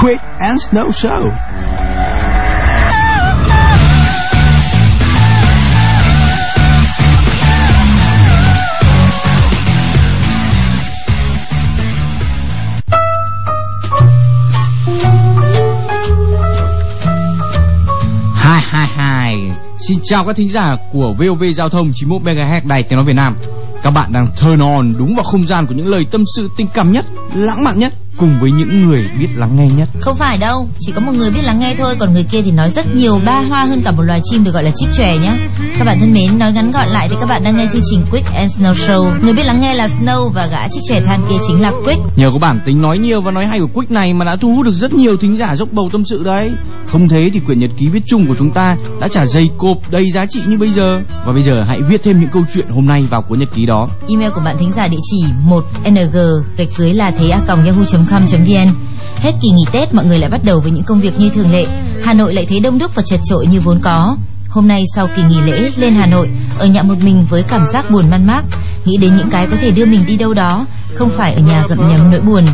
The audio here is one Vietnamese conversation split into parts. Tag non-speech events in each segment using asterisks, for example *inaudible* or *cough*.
Quick and Snow Show. hai hai hai Xin chào các thính giả của VOV Giao thông 91 MHz Đài Tiếng nói Việt Nam. Các bạn đang turn on đúng vào không gian của những lời tâm sự tình cảm nhất, lãng mạn nhất cùng với những người biết lắng nghe nhất. Không phải đâu, chỉ có một người biết lắng nghe thôi, còn người kia thì nói rất nhiều ba hoa hơn cả một loài chim được gọi là chích chòe nhá. Các bạn thân mến, nói ngắn gọn lại thì các bạn đang nghe chương trình Quick and Snow Show. Người biết lắng nghe là Snow và gã chích chòe than kia chính là Quick. Nhờ có bản tính nói nhiều và nói hay của Quick này mà đã thu hút được rất nhiều thính giả dốc bầu tâm sự đấy. Không thế thì quyển nhật ký viết chung của chúng ta đã trả dây cộp đầy giá trị như bây giờ. Và bây giờ hãy viết thêm những câu chuyện hôm nay vào cuốn nhật ký đó. Email của bạn thính giả địa chỉ 1ng gạch dưới là thế a com.vn Hết kỳ nghỉ Tết mọi người lại bắt đầu với những công việc như thường lệ. Hà Nội lại thấy đông đúc và chật trội như vốn có. Hôm nay sau kỳ nghỉ lễ lên Hà Nội, ở nhà một mình với cảm giác buồn man mác, nghĩ đến những cái có thể đưa mình đi đâu đó, không phải ở nhà gặm nhấm nỗi buồn.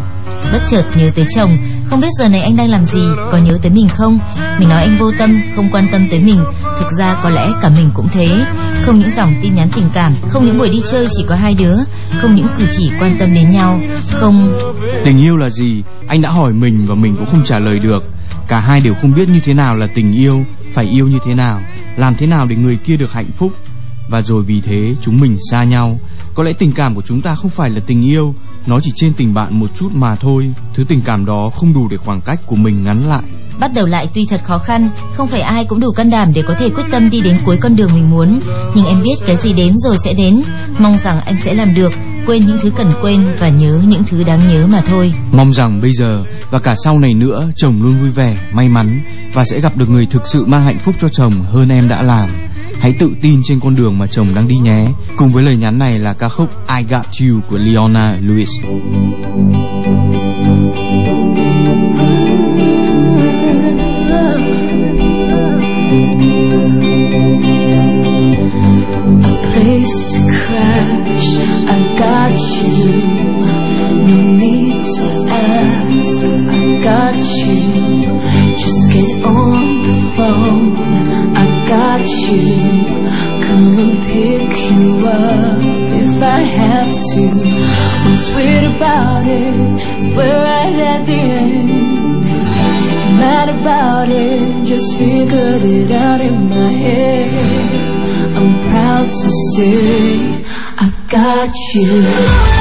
Bất chợt nhớ tới chồng, không biết giờ này anh đang làm gì, có nhớ tới mình không? Mình nói anh vô tâm, không quan tâm tới mình, thực ra có lẽ cả mình cũng thế. Không những dòng tin nhắn tình cảm, không những buổi đi chơi chỉ có hai đứa, không những cử chỉ quan tâm đến nhau, không Tình yêu là gì? Anh đã hỏi mình và mình cũng không trả lời được. Cả hai đều không biết như thế nào là tình yêu, phải yêu như thế nào, làm thế nào để người kia được hạnh phúc. Và rồi vì thế chúng mình xa nhau. Có lẽ tình cảm của chúng ta không phải là tình yêu, nó chỉ trên tình bạn một chút mà thôi. Thứ tình cảm đó không đủ để khoảng cách của mình ngắn lại. Bắt đầu lại tuy thật khó khăn, không phải ai cũng đủ can đảm để có thể quyết tâm đi đến cuối con đường mình muốn. Nhưng em biết cái gì đến rồi sẽ đến, mong rằng anh sẽ làm được, quên những thứ cần quên và nhớ những thứ đáng nhớ mà thôi. Mong rằng bây giờ và cả sau này nữa chồng luôn vui vẻ, may mắn và sẽ gặp được người thực sự mang hạnh phúc cho chồng hơn em đã làm. Hãy tự tin trên con đường mà chồng đang đi nhé. Cùng với lời nhắn này là ca khúc I Got You của Leona Lewis. Place crash. I got you. No need to ask. I got you. Just get on the phone. I got you. Come and pick you up if I have to. What's weird about it is we're right at the end. Mad about it, just figured it out in my head. I'm proud to say I got you.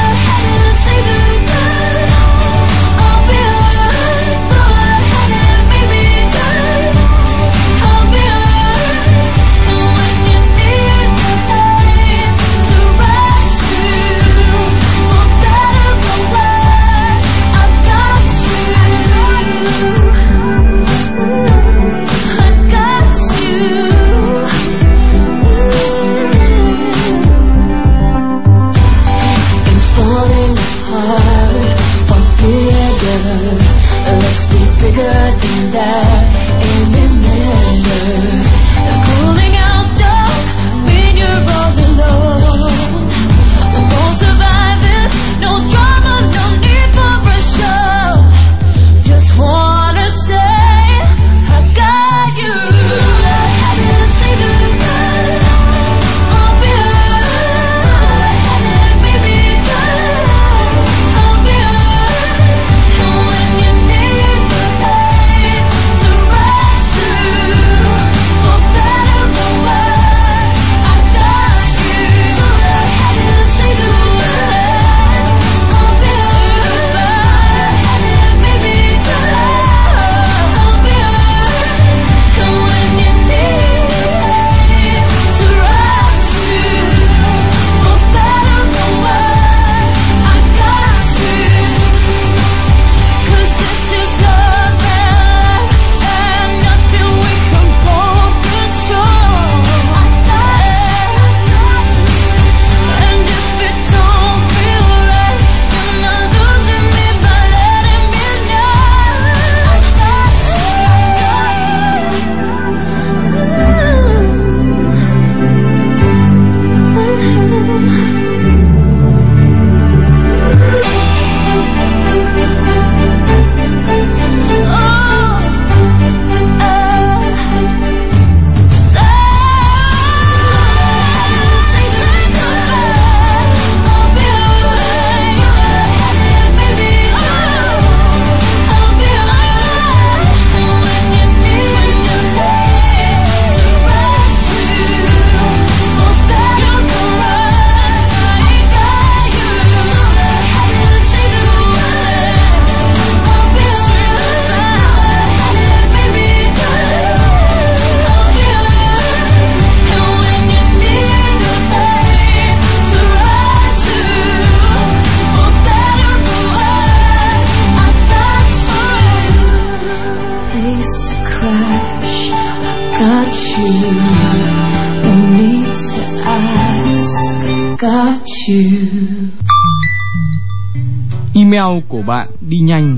Email của bạn đi nhanh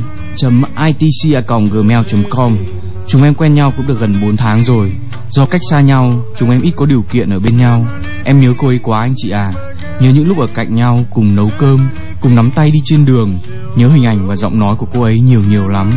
itc@gmail.com. À chúng em quen nhau cũng được gần 4 tháng rồi. Do cách xa nhau, chúng em ít có điều kiện ở bên nhau. Em nhớ cô ấy quá anh chị à. Nhớ những lúc ở cạnh nhau cùng nấu cơm, cùng nắm tay đi trên đường. Nhớ hình ảnh và giọng nói của cô ấy nhiều nhiều lắm.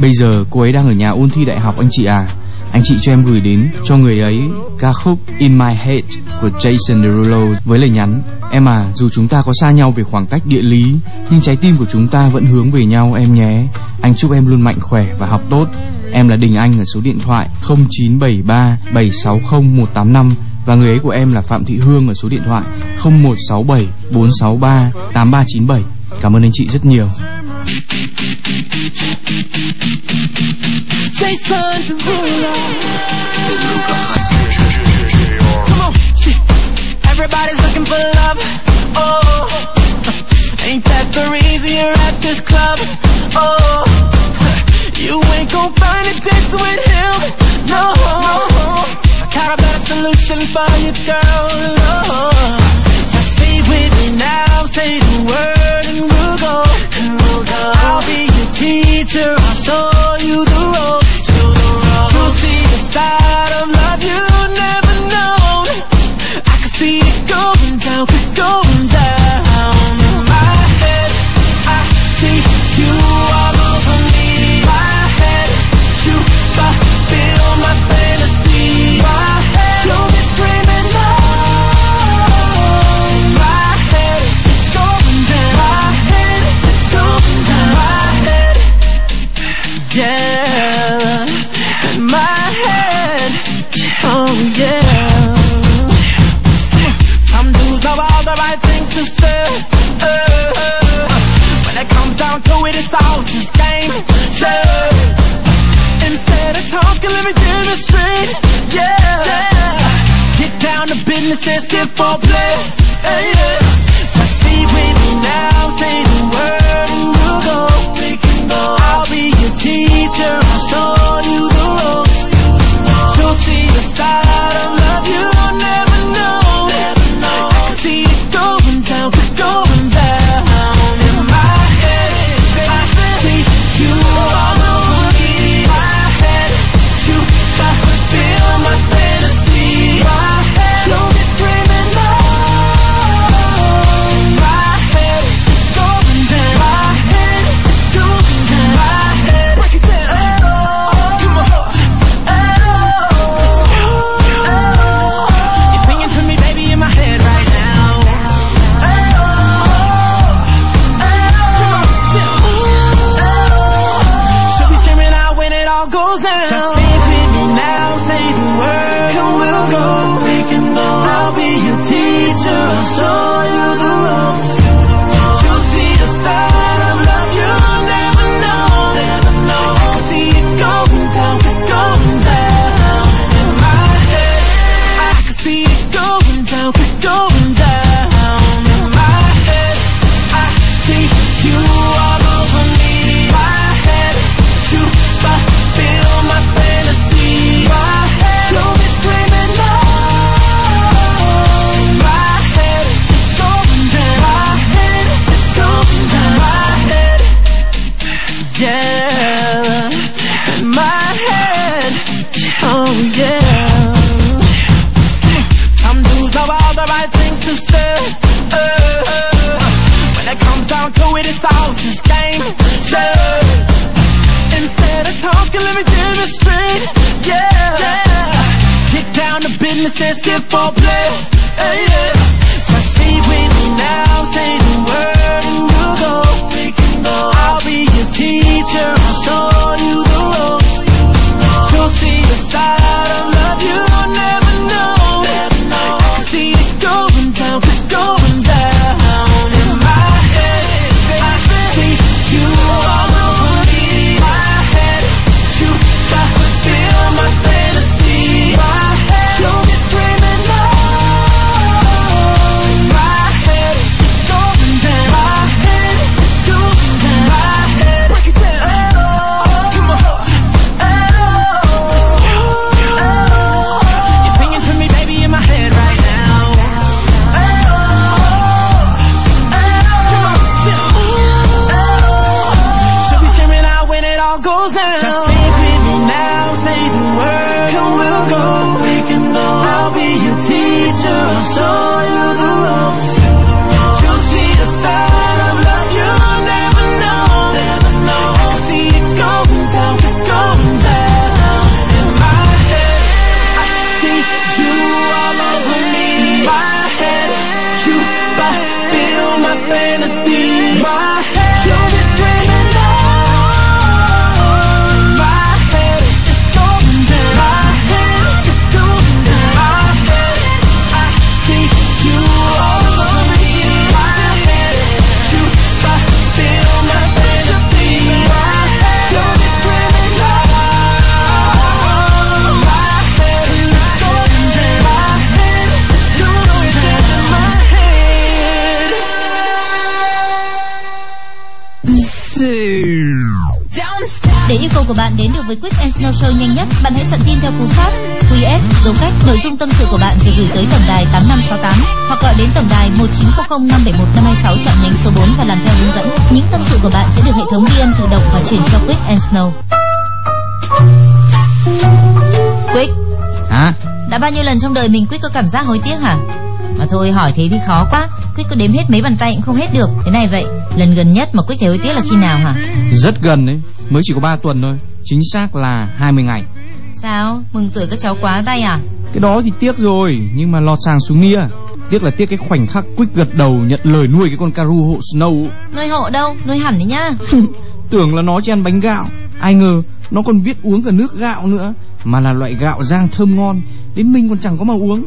Bây giờ cô ấy đang ở nhà ôn thi đại học anh chị à. Anh chị cho em gửi đến cho người ấy ca khúc In My Head của Jason Derulo với lời nhắn Em à, dù chúng ta có xa nhau về khoảng cách địa lý Nhưng trái tim của chúng ta vẫn hướng về nhau em nhé. Anh chúc em luôn mạnh khỏe và học tốt. Em là Đình Anh ở số điện thoại 0973 760 185 Và người ấy của em là Phạm Thị Hương ở số điện thoại 0167 463 8397 Cảm ơn anh chị rất nhiều. Jason Derulo. Come on. Everybody's looking for love. Oh, ain't that the reason you're at this club? Oh, *laughs* you ain't gon' find a date with him. No, I got a better solution for you, girl. Oh, just stay with me now, say the word and we'll go. I'll be teacher, I saw. goes down. Just của bạn đến được với Quick and Snow Show nhanh nhất, bạn hãy soạn tin theo cú pháp QS dấu cách nội dung tâm sự của bạn rồi gửi tới tổng đài 8568 hoặc gọi đến tổng đài 1900 571 526 chọn nhánh số 4 và làm theo hướng dẫn. Những tâm sự của bạn sẽ được hệ thống ghi âm tự động và chuyển cho Quick and Snow. Quick, Hả? đã bao nhiêu lần trong đời mình Quick có cảm giác hối tiếc hả? Mà thôi hỏi thế thì khó quá Quick có đếm hết mấy bàn tay cũng không hết được Thế này vậy Lần gần nhất mà Quick thấy hối tiếc là khi nào hả Rất gần đấy Mới chỉ có 3 tuần thôi. Chính xác là 20 ngày. Sao? Mừng tuổi các cháu quá tay à? Cái đó thì tiếc rồi Nhưng mà lọt sàng xuống nia Tiếc là tiếc cái khoảnh khắc Quick gật đầu nhận lời nuôi cái con Karu hộ Snow. Nuôi hộ đâu? Nuôi hẳn đấy nhá. *laughs* Tưởng là nó chỉ ăn bánh gạo. Ai ngờ nó còn biết uống cả nước gạo nữa Mà là loại gạo rang thơm ngon. Đến mình còn chẳng có mà uống.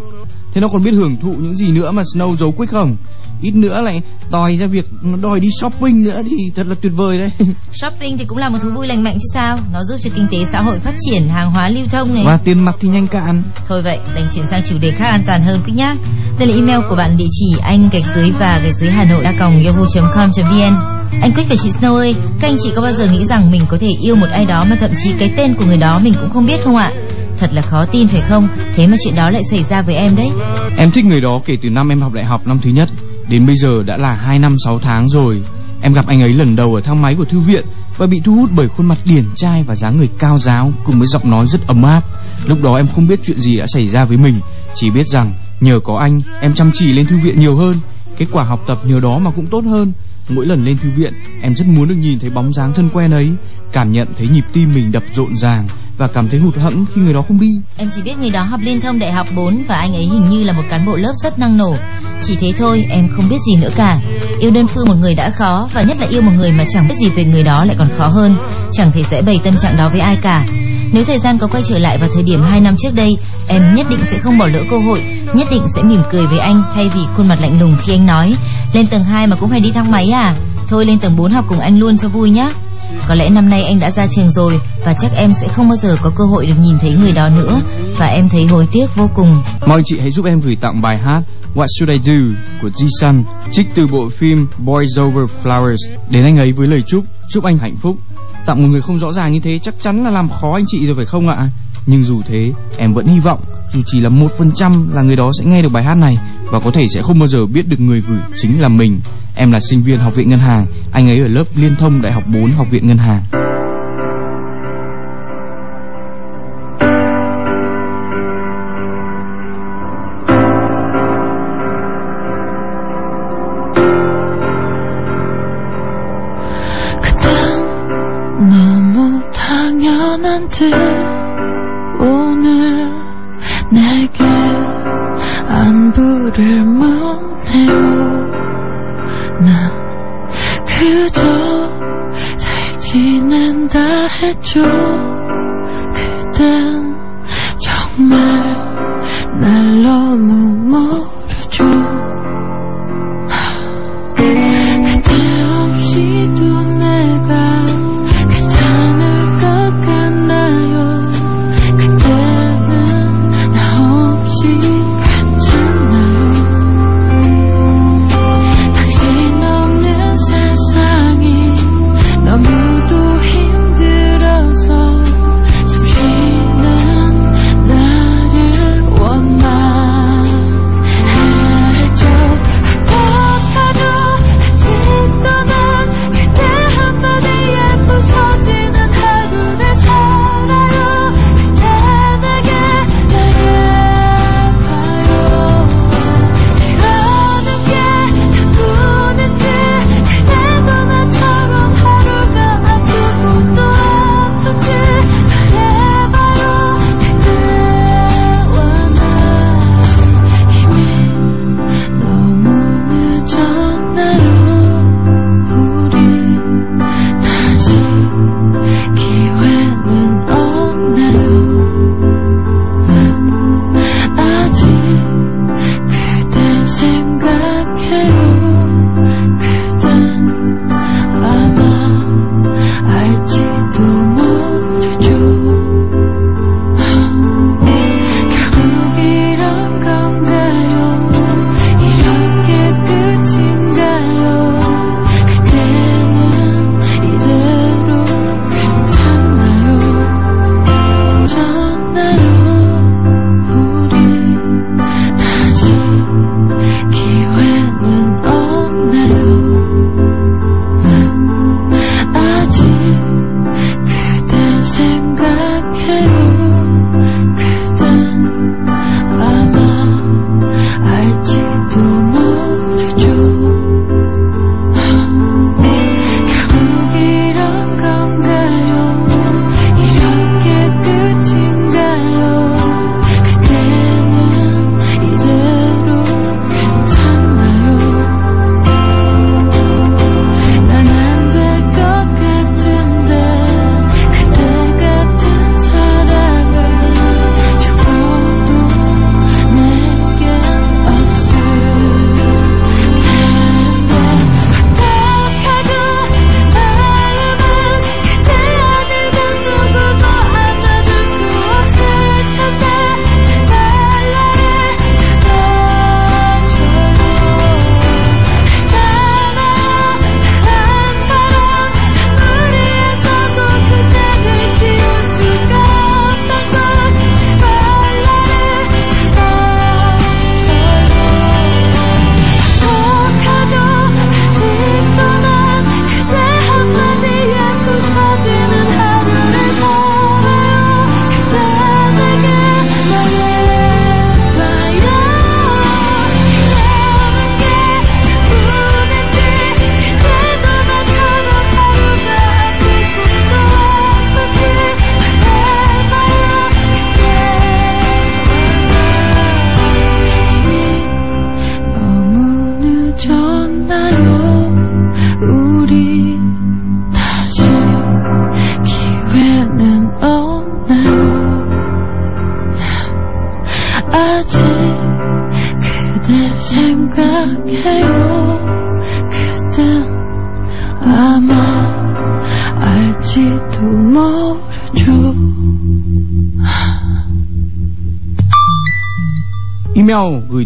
Thế nó còn biết hưởng thụ những gì nữa mà Snow giấu Quick không Ít nữa lại đòi ra việc nó đòi đi shopping nữa thì thật là tuyệt vời đấy. *laughs* Shopping thì cũng là một thú vui lành mạnh chứ sao? Nó giúp cho kinh tế xã hội phát triển Hàng hóa lưu thông này. Và tiền mặt thì nhanh cạn. Thôi vậy đành chuyển sang chủ đề khác an toàn hơn Quick nhá. Đây là email của bạn địa chỉ anh gạch dưới và gạch dưới hà nội a còng yahoo.com.vn Anh Quick và chị Snow ơi Các anh chị có bao giờ nghĩ rằng mình có thể yêu một ai đó Mà thậm chí cái tên của người đó mình cũng không biết không ạ? Thật là khó tin phải không? Thế mà chuyện đó lại xảy ra với em đấy. Em thích người đó kể từ năm em học đại học năm thứ nhất Đến bây giờ đã là 2 năm 6 tháng rồi. Em gặp anh ấy lần đầu ở thang máy của thư viện Và bị thu hút bởi khuôn mặt điển trai và dáng người cao giáo Cùng với giọng nói rất ấm áp. Lúc đó em không biết chuyện gì đã xảy ra với mình, Chỉ biết rằng nhờ có anh, Em chăm chỉ lên thư viện nhiều hơn. Kết quả học tập nhờ đó mà cũng tốt hơn. Mỗi lần lên thư viện, Em rất muốn được nhìn thấy bóng dáng thân quen ấy, Cảm nhận thấy nhịp tim mình đập rộn ràng. Và cảm thấy hụt hẫng khi người đó không đi. Em chỉ biết người đó học liên thông đại học 4 Và anh ấy hình như là một cán bộ lớp rất năng nổ. Chỉ thế thôi, em không biết gì nữa cả. Yêu đơn phương một người đã khó Và nhất là yêu một người mà chẳng biết gì về người đó lại còn khó hơn. Chẳng thể dễ bày tâm trạng đó với ai cả. Nếu thời gian có quay trở lại vào thời điểm 2 năm trước đây, Em nhất định sẽ không bỏ lỡ cơ hội, Nhất định sẽ mỉm cười với anh Thay vì khuôn mặt lạnh lùng khi anh nói, Lên tầng 2 mà cũng phải đi thang máy à? Thôi lên tầng 4 học cùng anh luôn cho vui nhé. Có lẽ năm nay anh đã ra trường rồi Và chắc em sẽ không bao giờ có cơ hội được nhìn thấy người đó nữa Và em thấy hối tiếc vô cùng Mong anh chị hãy giúp em gửi tặng bài hát What Should I Do của Ji-sun trích từ bộ phim Boys Over Flowers đến anh ấy với lời chúc chúc anh hạnh phúc. Tặng một người không rõ ràng như thế chắc chắn là làm khó anh chị rồi phải không ạ? Nhưng dù thế, em vẫn hy vọng dù chỉ là một phần trăm là người đó sẽ nghe được bài hát này và có thể sẽ không bao giờ biết được người gửi chính là mình. Em là sinh viên học viện ngân hàng, anh ấy ở lớp liên thông đại học 4 học viện ngân hàng.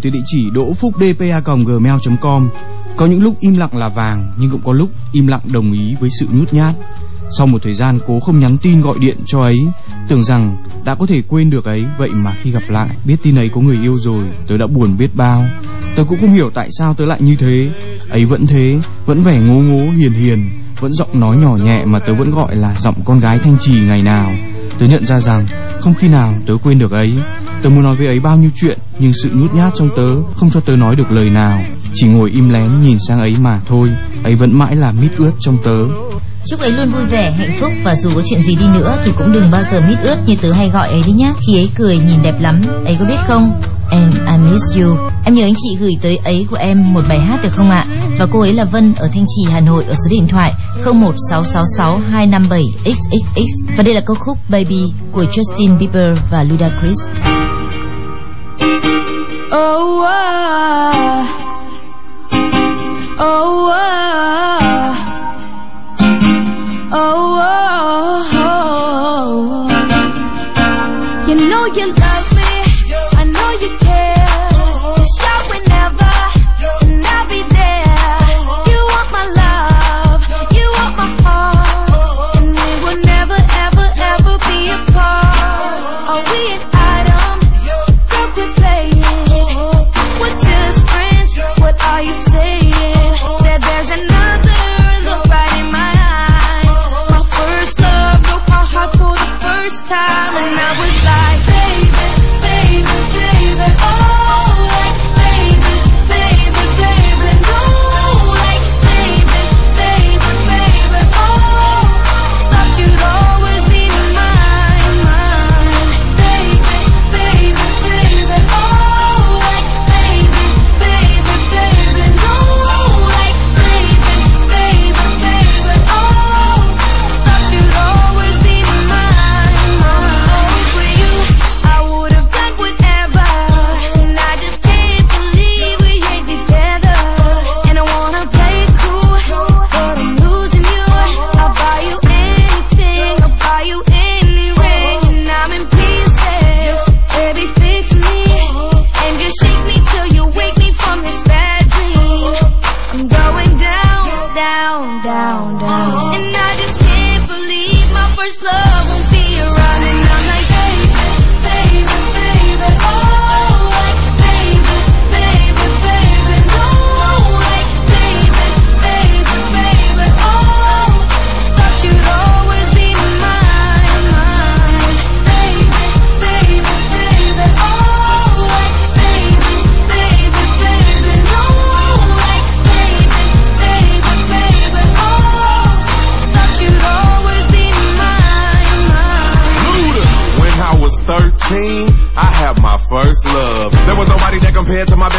Từ địa chỉ đỗ phúc dpa.gmail.com Có những lúc im lặng là vàng, Nhưng cũng có lúc im lặng đồng ý với sự nhút nhát. Sau một thời gian cố không nhắn tin gọi điện cho ấy, Tưởng rằng đã có thể quên được ấy, Vậy mà khi gặp lại, Biết tin ấy có người yêu rồi, Tớ đã buồn biết bao. Tớ cũng không hiểu tại sao tớ lại như thế. Ấy vẫn thế, Vẫn vẻ ngố ngố, hiền hiền. Vẫn giọng nói nhỏ nhẹ mà tớ vẫn gọi là giọng con gái thanh trì ngày nào. Tớ nhận ra rằng Không khi nào tớ quên được ấy. Tớ muốn nói với ấy bao nhiêu chuyện Nhưng sự nhút nhát trong tớ Không cho tớ nói được lời nào. Chỉ ngồi im lén nhìn sang ấy mà thôi. Ấy vẫn mãi là mít ướt trong tớ. Chúc ấy luôn vui vẻ, hạnh phúc và dù có chuyện gì đi nữa thì cũng đừng bao giờ mít ướt như tớ hay gọi ấy đi nhá. Khi ấy cười nhìn đẹp lắm, ấy có biết không? And I miss you. Em nhớ anh chị gửi tới ấy của em một bài hát được không ạ? Và cô ấy là Vân ở Thanh Trì, Hà Nội ở số điện thoại 016662557xxx. Và đây là câu khúc Baby của Justin Bieber và Ludacris. Oh, uh, oh, oh,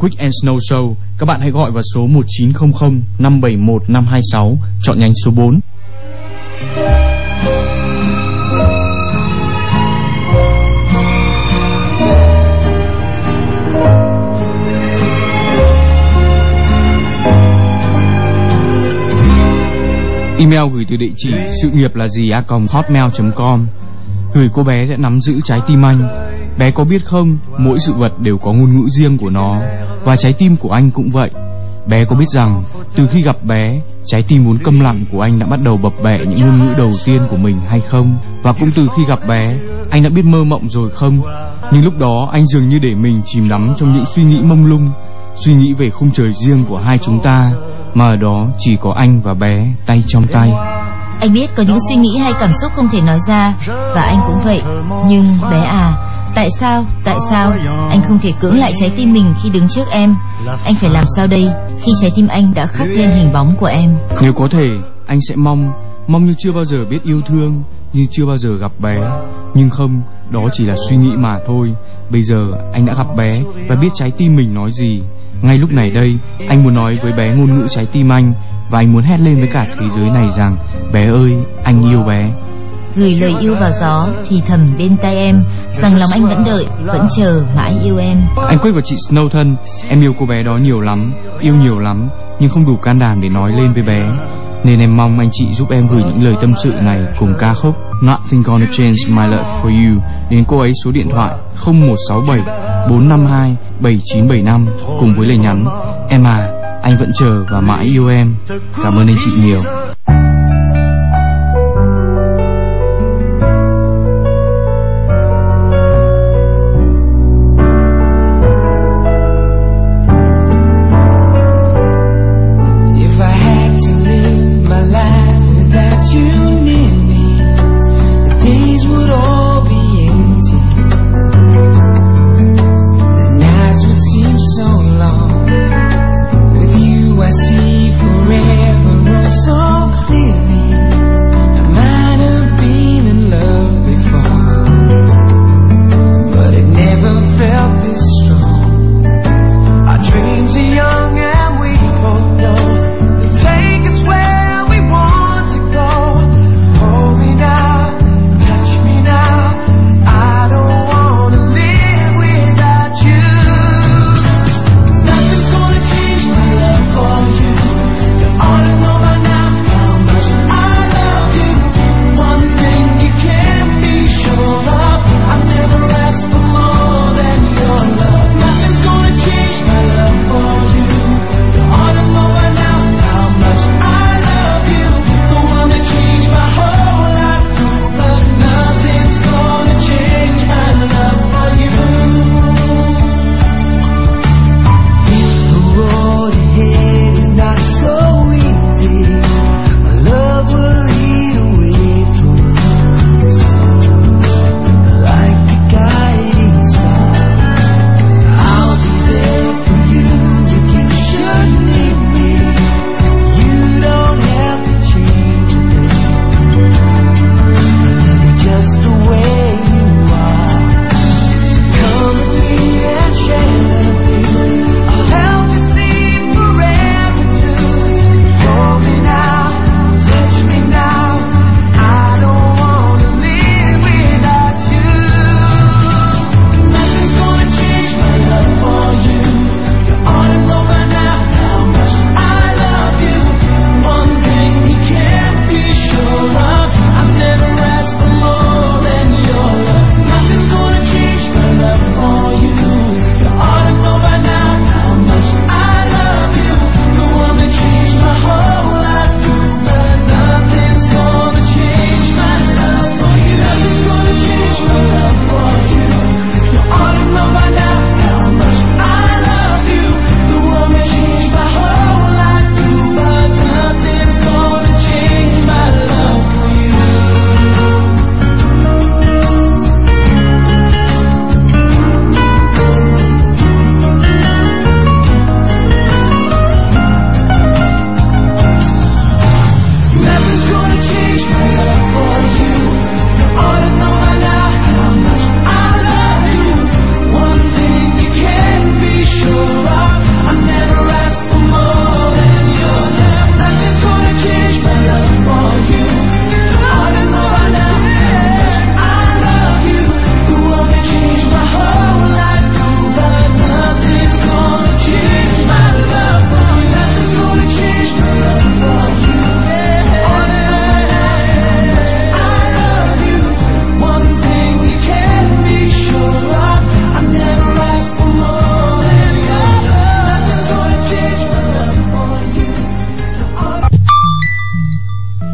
Quick and Snow Show, các bạn hãy gọi vào số 1900 571 526, chọn nhánh số 4. Email gửi từ địa chỉ sự nghiệp là gì a hotmail.com Gửi cô bé sẽ nắm giữ trái tim anh Bé có biết không, mỗi sự vật đều có ngôn ngữ riêng của nó và trái tim của anh cũng vậy. Bé có biết rằng từ khi gặp bé, trái tim vốn câm lặng của anh đã bắt đầu bập bẹ những ngôn ngữ đầu tiên của mình hay không? Và cũng từ khi gặp bé, anh đã biết mơ mộng rồi không? Nhưng lúc đó anh dường như để mình chìm đắm trong những suy nghĩ mông lung, suy nghĩ về khung trời riêng của hai chúng ta, mà ở đó chỉ có anh và bé tay trong tay. Anh biết có những suy nghĩ hay cảm xúc không thể nói ra Và anh cũng vậy. Nhưng bé à Tại sao, tại sao Anh không thể cưỡng lại trái tim mình khi đứng trước em? Anh phải làm sao đây Khi trái tim anh đã khắc lên hình bóng của em? Nếu có thể, anh sẽ mong Mong như chưa bao giờ biết yêu thương Như chưa bao giờ gặp bé. Nhưng không, đó chỉ là suy nghĩ mà thôi. Bây giờ anh đã gặp bé Và biết trái tim mình nói gì. Ngay lúc này đây, anh muốn nói với bé ngôn ngữ trái tim anh. Và anh muốn hét lên với cả thế giới này rằng Bé ơi, anh yêu bé. Gửi lời yêu vào gió Thì thầm bên tay em Rằng lòng anh vẫn đợi, vẫn chờ mãi yêu em. Anh quyết và chị Snow thân Em yêu cô bé đó nhiều lắm Yêu nhiều lắm Nhưng không đủ can đảm để nói lên với bé. Nên em mong anh chị giúp em gửi những lời tâm sự này Cùng ca khúc Nothing Gonna Change My Love For You Đến cô ấy số điện thoại 0167 452 7975 Cùng với lời nhắn. Em à, anh vẫn chờ và mãi yêu em. Cảm ơn anh chị nhiều.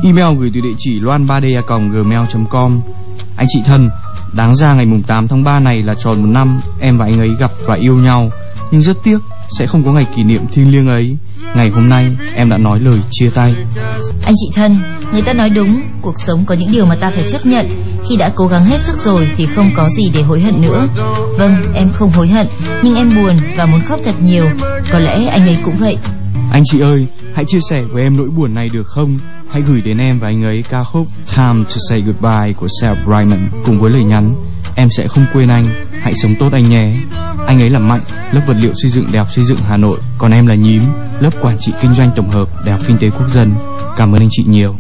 Email gửi từ địa chỉ loan 3 gmail com Anh chị thân, đáng ra ngày mùng 8 tháng 3 này là tròn một năm em và anh ấy gặp và yêu nhau, nhưng rất tiếc sẽ không có ngày kỷ niệm thiêng liêng ấy. Ngày hôm nay em đã nói lời chia tay. Anh chị thân, người ta nói đúng, cuộc sống có những điều mà ta phải chấp nhận. Khi đã cố gắng hết sức rồi thì không có gì để hối hận nữa. Vâng, em không hối hận, nhưng em buồn và muốn khóc thật nhiều. Có lẽ anh ấy cũng vậy. Anh chị ơi, hãy chia sẻ với em nỗi buồn này được không? Hãy gửi đến em và anh ấy ca khúc Time to Say Goodbye của Sal Brightman cùng với lời nhắn Em sẽ không quên anh, hãy sống tốt anh nhé. Anh ấy là Mạnh, lớp vật liệu xây dựng Đại học Xây dựng Hà Nội, còn em là Nhím, lớp quản trị kinh doanh tổng hợp Đại học Kinh tế Quốc dân. Cảm ơn anh chị nhiều.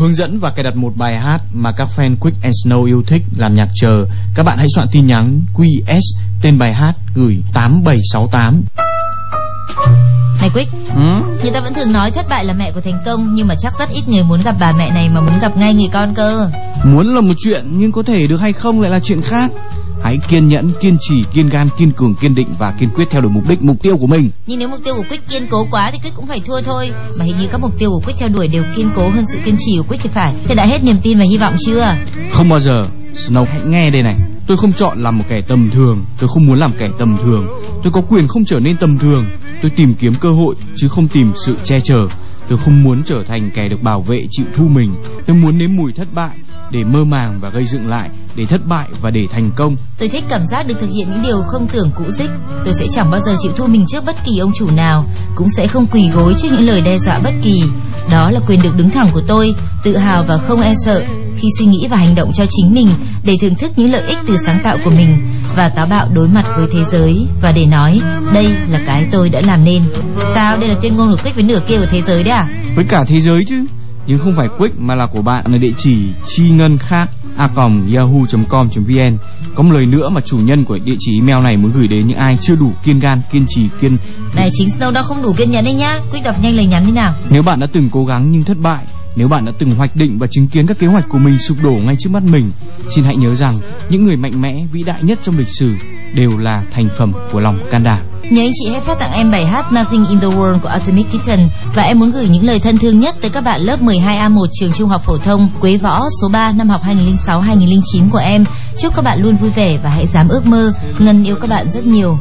Hướng dẫn và cài đặt một bài hát mà các fan Quick and Snow yêu thích làm nhạc chờ, các bạn hãy soạn tin nhắn QS tên bài hát gửi 8768. Này Quick, ừ? người ta vẫn thường nói thất bại là mẹ của thành công nhưng mà chắc rất ít người muốn gặp bà mẹ này mà muốn gặp ngay người con cơ. Muốn là một chuyện nhưng có thể được hay không lại là chuyện khác. Hãy kiên nhẫn, kiên trì, kiên gan, kiên cường, kiên định và kiên quyết theo đuổi mục đích, mục tiêu của mình. Nhưng nếu mục tiêu của Quick kiên cố quá thì Quick cũng phải thua thôi. Mà hình như các mục tiêu của Quick theo đuổi đều kiên cố hơn sự kiên trì của Quick thì phải. Thế đã hết niềm tin và hy vọng chưa? Không bao giờ. Snow hãy nghe đây này. Tôi không chọn làm một kẻ tầm thường. Tôi không muốn làm kẻ tầm thường. Tôi có quyền không trở nên tầm thường. Tôi tìm kiếm cơ hội chứ không tìm sự che chở. Tôi không muốn trở thành kẻ được bảo vệ chịu thu mình. Tôi muốn nếm mùi thất bại để mơ màng và gây dựng lại, để thất bại và để thành công. Tôi thích cảm giác được thực hiện những điều không tưởng cũ dích. Tôi sẽ chẳng bao giờ chịu thu mình trước bất kỳ ông chủ nào, cũng sẽ không quỳ gối trước những lời đe dọa bất kỳ. Đó là quyền được đứng thẳng của tôi, tự hào và không e sợ khi suy nghĩ và hành động cho chính mình để thưởng thức những lợi ích từ sáng tạo của mình và táo bạo đối mặt với thế giới và để nói đây là cái tôi đã làm nên. Sao đây là tuyên ngôn của Quick với nửa kia của thế giới đấy à? Với cả thế giới chứ. Nhưng không phải Quick mà là của bạn là địa chỉ chi ngân khác a yahoo.com.vn có một lời nữa mà chủ nhân của địa chỉ email này muốn gửi đến những ai chưa đủ kiên gan kiên trì kiên Này chính Snow đó không đủ kiên nhẫn đấy nhá. Quick đọc nhanh lời nhắn thế nào? Nếu bạn đã từng cố gắng nhưng thất bại nếu bạn đã từng hoạch định và chứng kiến các kế hoạch của mình sụp đổ ngay trước mắt mình, xin hãy nhớ rằng những người mạnh mẽ, vĩ đại nhất trong lịch sử đều là thành phẩm của lòng can đảm. Nhớ anh chị hãy phát tặng em bài hát Nothing in the World của Atomic Kitten Và em muốn gửi những lời thân thương nhất tới các bạn lớp 12A1 trường trung học phổ thông Quế Võ số 3 năm học 2006-2009 của em. Chúc các bạn luôn vui vẻ và hãy dám ước mơ. Ngân yêu các bạn rất nhiều.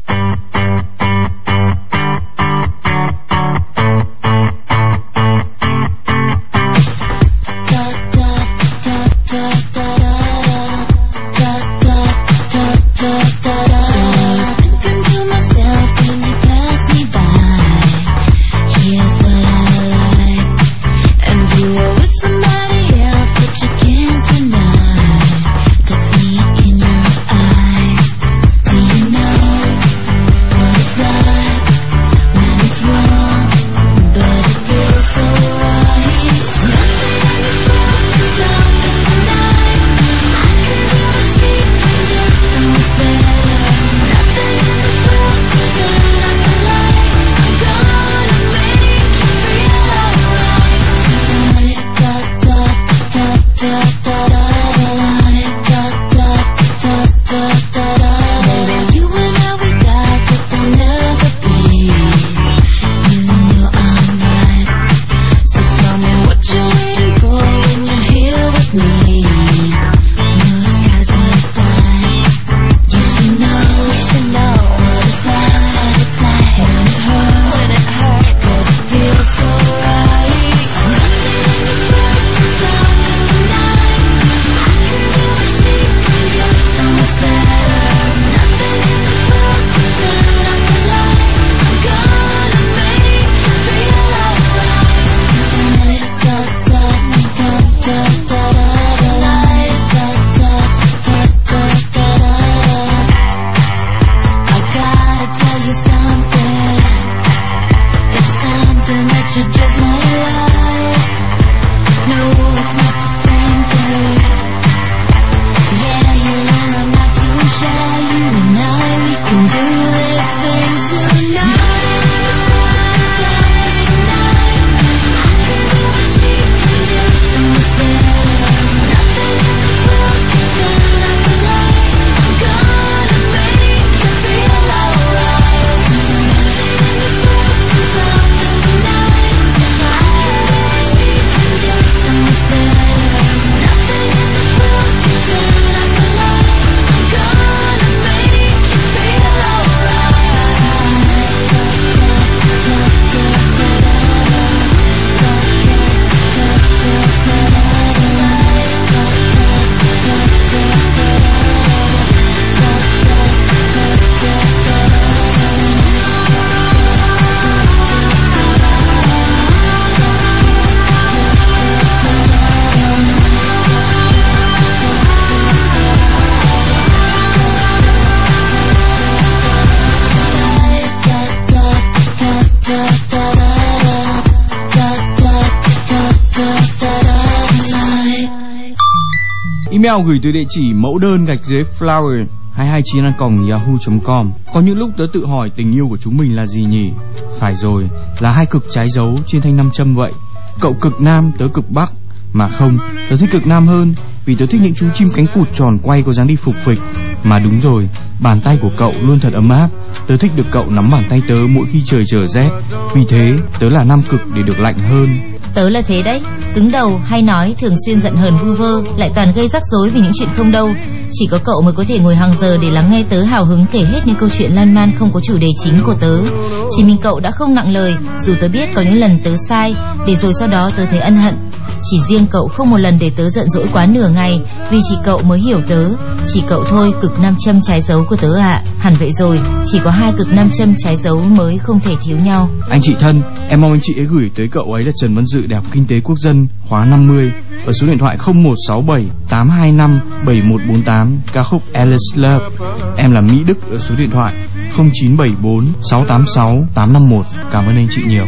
Email gửi từ địa chỉ mẫu đơn gạch dưới flower 229 còng yahoo.com Có những lúc tớ tự hỏi tình yêu của chúng mình là gì nhỉ? Phải rồi, là hai cực trái dấu trên thanh nam châm vậy. Cậu cực nam, tớ cực bắc. Mà không, tớ thích cực nam hơn vì tớ thích những chú chim cánh cụt tròn quay có dáng đi phục phịch. Mà đúng rồi, bàn tay của cậu luôn thật ấm áp. Tớ thích được cậu nắm bàn tay tớ mỗi khi trời trở rét. Vì thế, tớ là nam cực để được lạnh hơn. Tớ là thế đấy, cứng đầu hay nói thường xuyên giận hờn vu vơ, lại toàn gây rắc rối vì những chuyện không đâu. Chỉ có cậu mới có thể ngồi hàng giờ để lắng nghe tớ hào hứng kể hết những câu chuyện lan man không có chủ đề chính của tớ. Chỉ mình cậu đã không nặng lời, dù tớ biết có những lần tớ sai, để rồi sau đó tớ thấy ân hận. Chỉ riêng cậu không một lần để tớ giận dỗi quá nửa ngày, vì chỉ cậu mới hiểu tớ. Chỉ cậu thôi, cực nam châm trái dấu của tớ ạ. Hẳn vậy rồi, chỉ có hai cực nam châm trái dấu mới không thể thiếu nhau. Anh chị thân, em mong anh chị ấy gửi tới cậu ấy là Trần Văn Dự Đại học Kinh tế Quốc dân khóa 50 ở số điện thoại 0167 825 7148 ca khúc Alice Love. Em là Mỹ Đức ở số điện thoại 0974 686 851. Cảm ơn anh chị nhiều.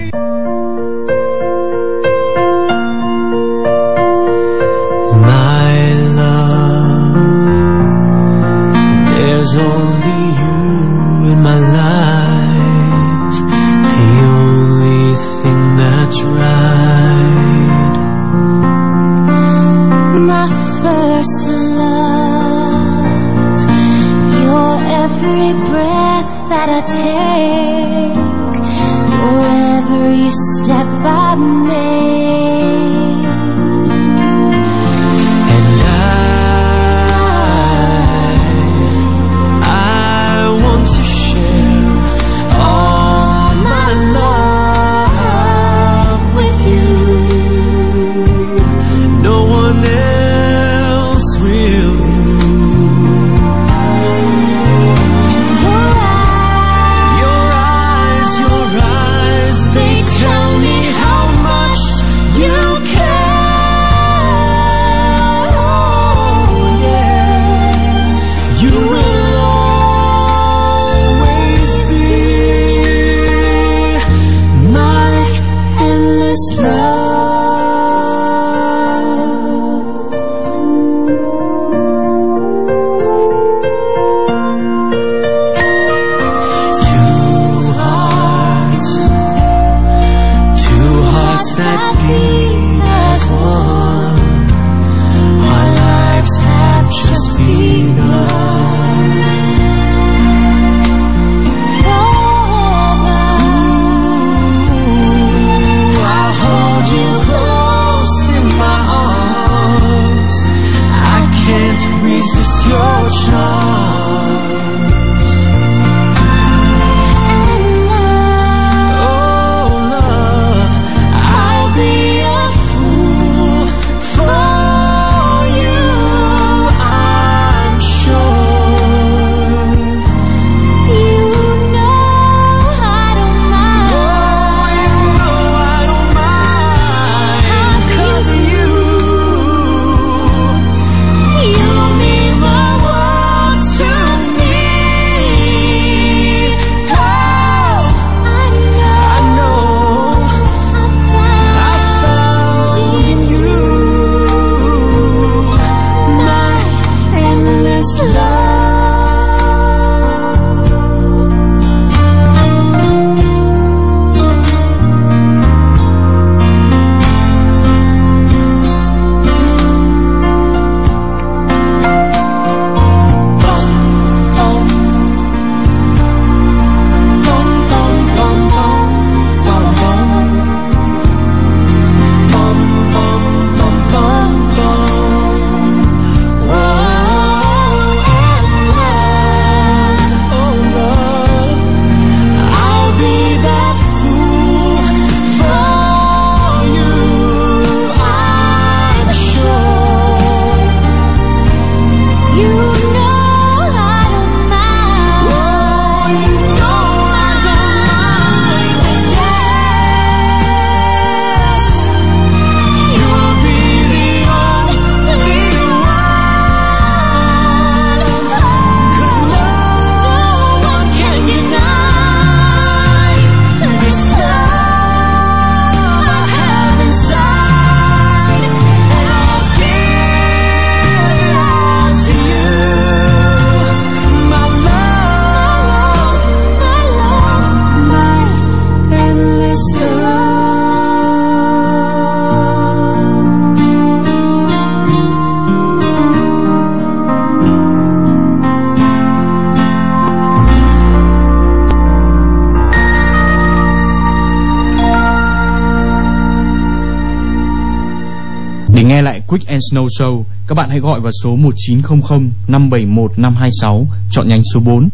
Quick and Snow Show, các bạn hãy gọi vào số 1900 571 526, chọn nhánh số 4.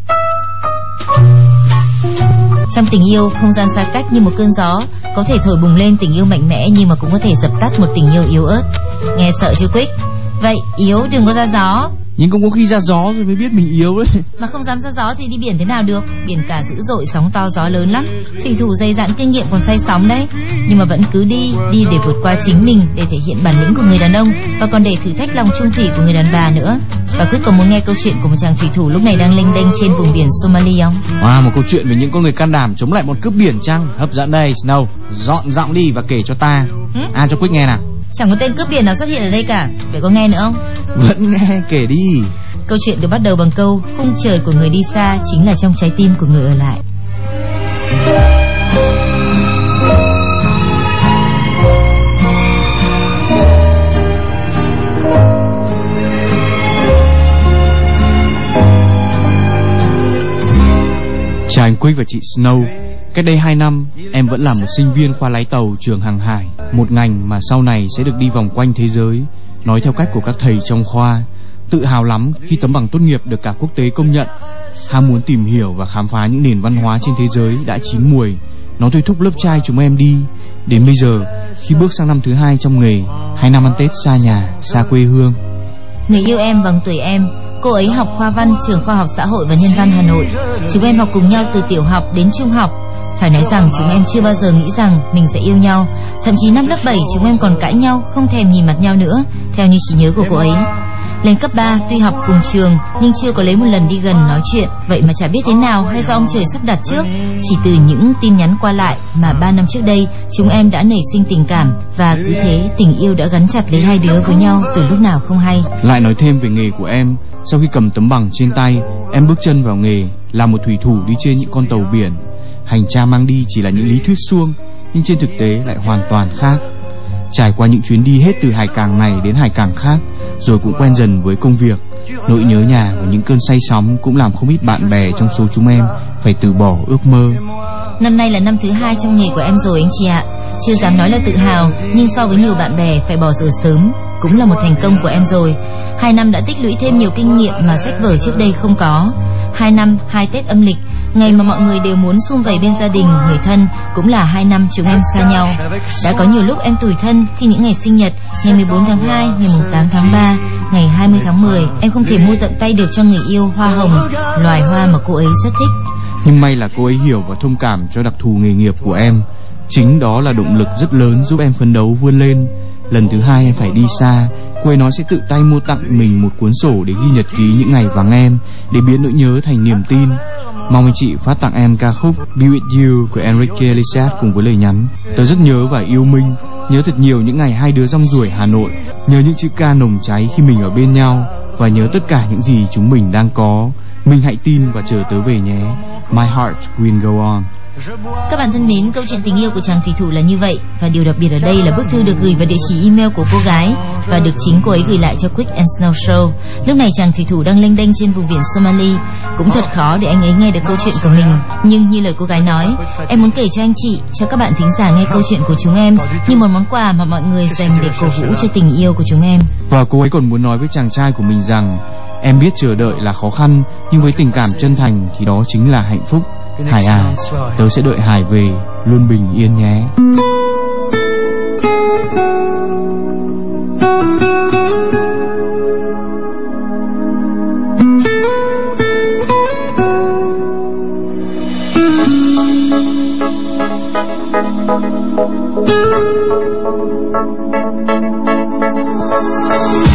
Trong tình yêu, không gian xa cách như một cơn gió, có thể thổi bùng lên tình yêu mạnh mẽ nhưng mà cũng có thể dập tắt một tình yêu yếu ớt. Nghe sợ chưa Quick? Vậy yếu đừng có ra gió. Nhưng cũng có khi ra gió rồi mới biết mình yếu đấy. Mà không dám ra gió thì đi biển thế nào được? Biển cả dữ dội, sóng to gió lớn lắm. Thủy thủ dày dặn kinh nghiệm còn say sóng đấy. Nhưng mà vẫn cứ đi, đi để vượt qua chính mình, để thể hiện bản lĩnh của người đàn ông và còn để thử thách lòng trung thủy của người đàn bà nữa. Và Quick có muốn nghe câu chuyện của một chàng thủy thủ lúc này đang lênh đênh trên vùng biển Somali không? Wow, một câu chuyện về những con người can đảm chống lại một cướp biển chăng? Hấp dẫn đây, Snow. Dọn giọng đi và kể cho ta. Ừ? À cho Quick nghe nào. Chẳng có tên cướp biển nào xuất hiện ở đây cả. Vậy có nghe nữa không? Vẫn nghe, kể đi. Câu chuyện được bắt đầu bằng câu Khung trời của người đi xa chính là trong trái tim của người ở lại Chào anh Quick và chị Snow Cách đây 2 năm, em vẫn là một sinh viên khoa lái tàu trường hàng hải Một ngành mà sau này sẽ được đi vòng quanh thế giới Nói theo cách của các thầy trong khoa Tự hào lắm khi tấm bằng tốt nghiệp được cả quốc tế công nhận. Ham muốn tìm hiểu và khám phá những nền văn hóa trên thế giới đã chín mùi Nó thôi thúc lớp trai chúng em đi. Đến bây giờ, khi bước sang năm thứ hai trong nghề Hai năm ăn Tết xa nhà, xa quê hương. Người yêu em bằng tuổi em Cô ấy học khoa văn, trường khoa học xã hội và nhân văn Hà Nội. Chúng em học cùng nhau từ tiểu học đến trung học. Phải nói rằng chúng em chưa bao giờ nghĩ rằng mình sẽ yêu nhau. Thậm chí năm lớp 7 chúng em còn cãi nhau, Không thèm nhìn mặt nhau nữa, Theo như trí nhớ của cô ấy. Lên cấp 3 tuy học cùng trường, nhưng chưa có lấy một lần đi gần nói chuyện. Vậy mà chả biết thế nào hay do ông trời sắp đặt trước. Chỉ từ những tin nhắn qua lại mà 3 năm trước đây, chúng em đã nảy sinh tình cảm. Và cứ thế tình yêu đã gắn chặt lấy hai đứa với nhau từ lúc nào không hay. Lại nói thêm về nghề của em. Sau khi cầm tấm bằng trên tay, Em bước chân vào nghề Là một thủy thủ đi trên những con tàu biển. Hành trang mang đi chỉ là những lý thuyết suông, Nhưng trên thực tế lại hoàn toàn khác. Trải qua những chuyến đi hết từ hải cảng này đến hải cảng khác, Rồi cũng quen dần với công việc. Nỗi nhớ nhà và những cơn say sóng Cũng làm không ít bạn bè trong số chúng em Phải từ bỏ ước mơ. Năm nay là năm thứ hai trong nghề của em rồi, anh chị ạ. Chưa dám nói là tự hào, Nhưng so với nhiều bạn bè, phải bỏ giờ sớm Cũng là một thành công của em rồi. Hai năm đã tích lũy thêm nhiều kinh nghiệm Mà sách vở trước đây không có. Hai năm, hai Tết âm lịch Ngày mà mọi người đều muốn xung vầy bên gia đình, người thân Cũng là hai năm chúng em xa nhau. Đã có nhiều lúc em tủi thân Khi những ngày sinh nhật Ngày 14 tháng 2, ngày 8 tháng 3 Ngày 20 tháng 10 Em không thể mua tận tay được cho người yêu hoa hồng Loài hoa mà cô ấy rất thích. Nhưng may là cô ấy hiểu và thông cảm cho đặc thù nghề nghiệp của em. Chính đó là động lực rất lớn giúp em phấn đấu vươn lên. Lần thứ hai em phải đi xa Cô nói sẽ tự tay mua tặng mình một cuốn sổ để ghi nhật ký những ngày vắng em, Để biến nỗi nhớ thành niềm tin. Mong anh chị phát tặng em ca khúc Be With You của Enrique Iglesias cùng với lời nhắn. Tớ rất nhớ và yêu Minh, Nhớ thật nhiều những ngày hai đứa rong ruổi Hà Nội, Nhớ những chữ ca nồng cháy khi mình ở bên nhau, Và nhớ tất cả những gì chúng mình đang có. Mình hãy tin và chờ tớ về nhé. My heart will go on. Các bạn thân mến, câu chuyện tình yêu của chàng thủy thủ là như vậy. Và điều đặc biệt ở đây là bức thư được gửi vào địa chỉ email của cô gái Và được chính cô ấy gửi lại cho Quick and Snow Show. Lúc này chàng thủy thủ đang lênh đênh trên vùng biển Somali. Cũng thật khó để anh ấy nghe được câu chuyện của mình. Nhưng như lời cô gái nói Em muốn kể cho anh chị, cho các bạn thính giả nghe câu chuyện của chúng em Như một món quà mà mọi người dành để cổ vũ cho tình yêu của chúng em. Và cô ấy còn muốn nói với chàng trai của mình rằng Em biết chờ đợi là khó khăn Nhưng với tình cảm chân thành thì đó chính là hạnh phúc. Hải à, tớ sẽ đợi Hải về Luôn bình yên nhé. And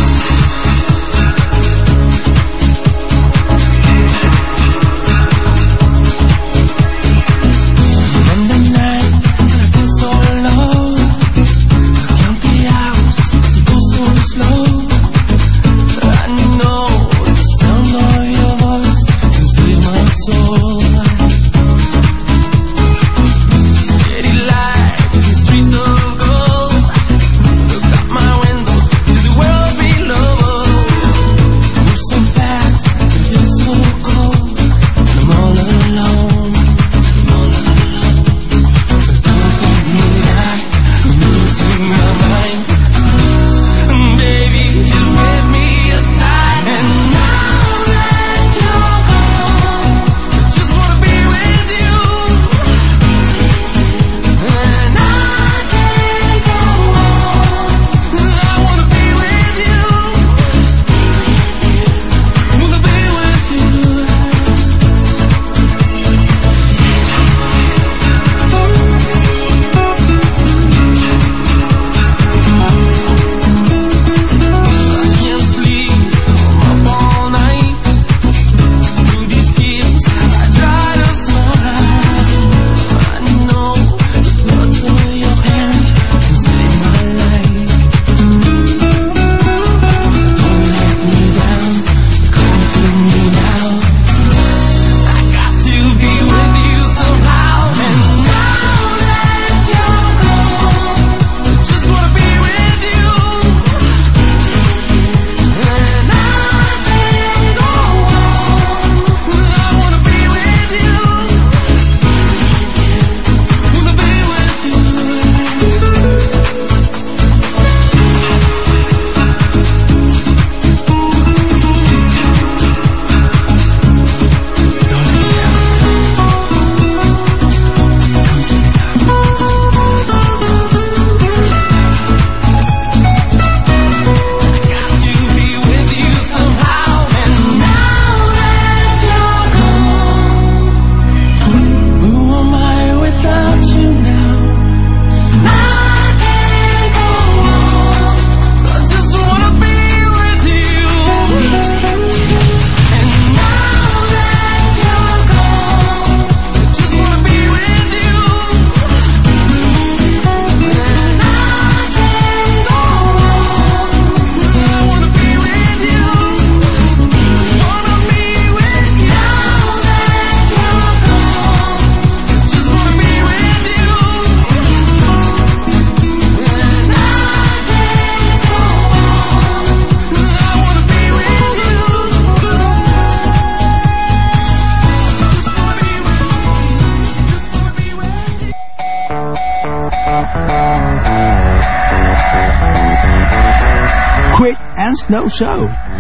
and Snow Show.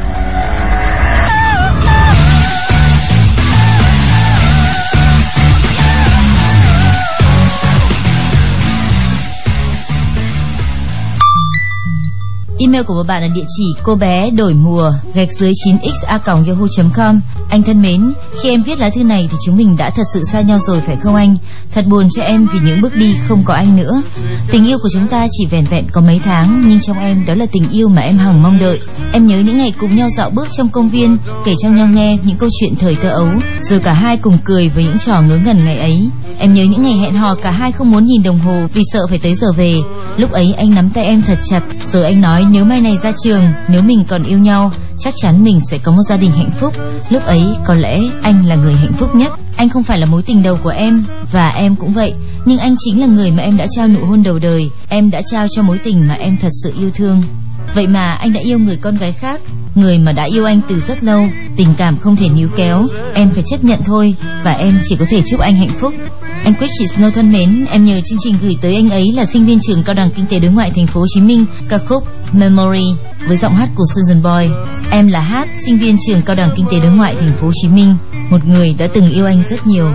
Email của một bạn là địa chỉ cô bé đổi mùa gạch dưới 9x a yahoo.com. Anh thân mến, khi em viết lá thư này thì chúng mình đã thật sự xa nhau rồi phải không anh? Thật buồn cho em vì những bước đi không có anh nữa. Tình yêu của chúng ta chỉ vẻn vẹn có mấy tháng, nhưng trong em đó là tình yêu mà em hằng mong đợi. Em nhớ những ngày cùng nhau dạo bước trong công viên, kể cho nhau nghe những câu chuyện thời thơ ấu, rồi cả hai cùng cười với những trò ngớ ngẩn ngày ấy. Em nhớ những ngày hẹn hò cả hai không muốn nhìn đồng hồ vì sợ phải tới giờ về. Lúc ấy anh nắm tay em thật chặt, rồi anh nói nếu nếu mai này ra trường, nếu mình còn yêu nhau, chắc chắn mình sẽ có một gia đình hạnh phúc. Lúc ấy có lẽ anh là người hạnh phúc nhất. Anh không phải là mối tình đầu của em và em cũng vậy, nhưng anh chính là người mà em đã trao nụ hôn đầu đời, em đã trao cho mối tình mà em thật sự yêu thương. Vậy mà anh đã yêu người con gái khác Người mà đã yêu anh từ rất lâu Tình cảm không thể níu kéo. Em phải chấp nhận thôi Và em chỉ có thể chúc anh hạnh phúc. Anh Quyết chị Snow thân mến Em nhờ chương trình gửi tới anh ấy là sinh viên trường cao đẳng kinh tế đối ngoại thành phố Hồ Chí Minh Ca khúc Memory Với giọng hát của Susan Boy Em là Hát, sinh viên trường cao đẳng kinh tế đối ngoại thành phố Hồ Chí Minh Một người đã từng yêu anh rất nhiều.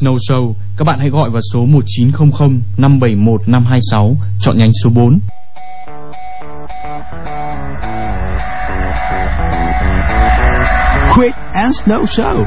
Snow Show, các bạn hãy gọi vào số 1900 571 526, chọn nhánh số 4. Quick and Snow Show